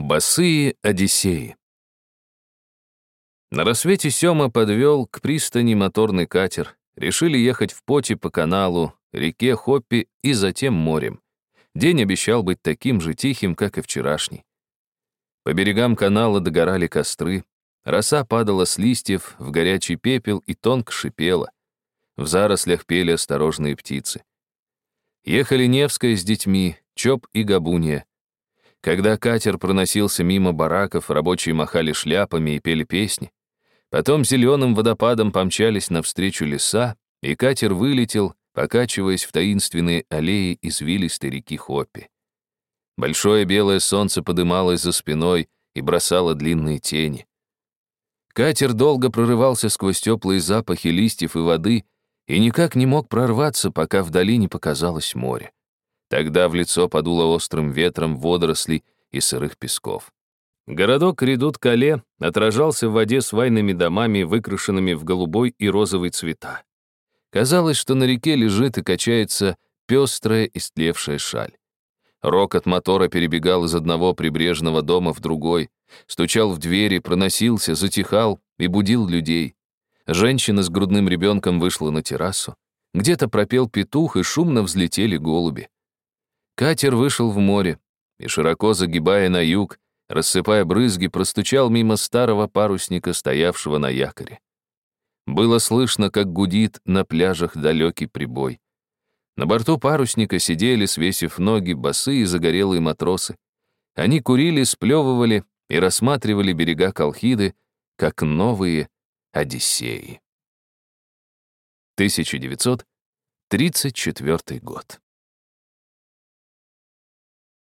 Босые Одиссеи. На рассвете Сёма подвел к пристани моторный катер. Решили ехать в поте по каналу, реке Хоппи и затем морем. День обещал быть таким же тихим, как и вчерашний. По берегам канала догорали костры, роса падала с листьев в горячий пепел и тонко шипела. В зарослях пели осторожные птицы. Ехали Невская с детьми, Чоп и Габуния. Когда катер проносился мимо бараков, рабочие махали шляпами и пели песни. Потом зеленым водопадом помчались навстречу леса, и катер вылетел, покачиваясь в таинственные аллеи извилистой реки Хоппи. Большое белое солнце подымалось за спиной и бросало длинные тени. Катер долго прорывался сквозь теплые запахи листьев и воды и никак не мог прорваться, пока вдали не показалось море. Тогда в лицо подуло острым ветром водорослей и сырых песков. Городок Редут-Кале отражался в воде свайными домами, выкрашенными в голубой и розовый цвета. Казалось, что на реке лежит и качается пестрая истлевшая шаль. Рокот мотора перебегал из одного прибрежного дома в другой, стучал в двери, проносился, затихал и будил людей. Женщина с грудным ребенком вышла на террасу. Где-то пропел петух, и шумно взлетели голуби. Катер вышел в море и, широко загибая на юг, рассыпая брызги, простучал мимо старого парусника, стоявшего на якоре. Было слышно, как гудит на пляжах далекий прибой. На борту парусника сидели, свесив ноги, босые загорелые матросы. Они курили, сплевывали и рассматривали берега Колхиды, как новые Одиссеи. 1934 год.